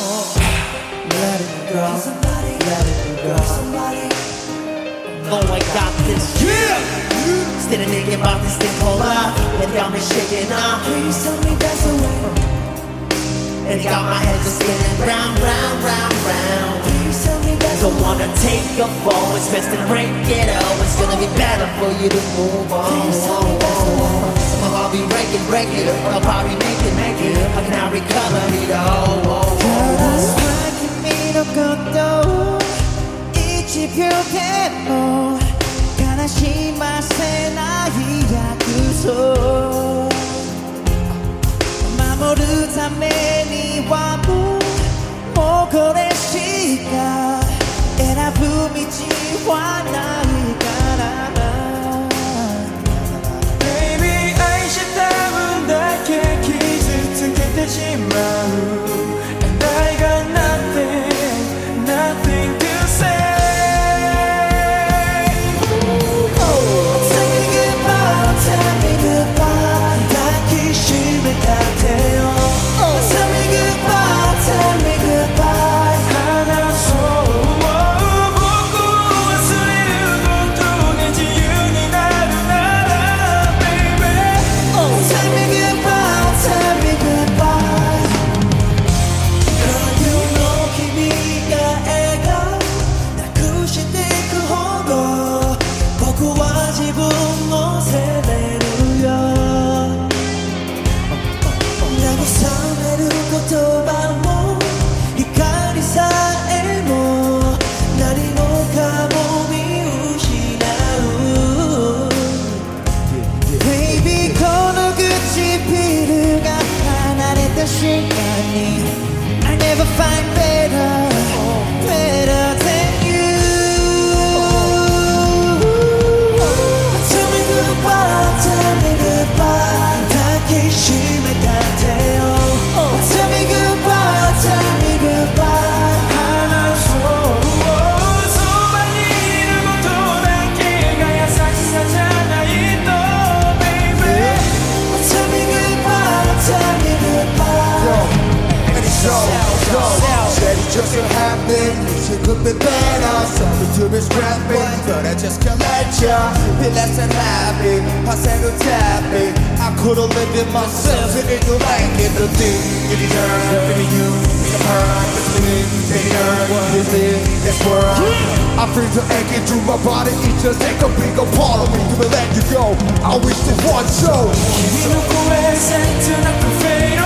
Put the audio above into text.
Oh, let it go. Let it go. Oh, I got this. Yeah. Still thinking about this thing called got me shaking up. Please tell me that's the way. It got my head just spinning round, round, round, round. Please tell me Don't wanna take a fall, it's best to break it out. It's gonna be better for you to move on. Please tell me that's the way. I'll be break it, break it. I'll probably make it, make it. How can I recover it all? 君のことを一秒でも悲しませない約束守るため never find just so happened She could be better Something to be scrapping But I just can't let ya Be less than happy I said to tap it I could've lived it myself If it you like it The thing you deserve Baby you Become her Between Baby her This is This world I feel the ache into my body It just take a bigger part of me To let you go I wish it was so 君の声切なくフェ